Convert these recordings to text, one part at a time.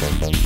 Thank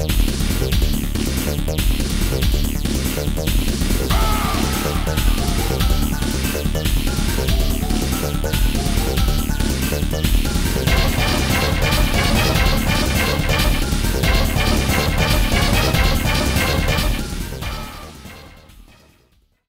Thank you.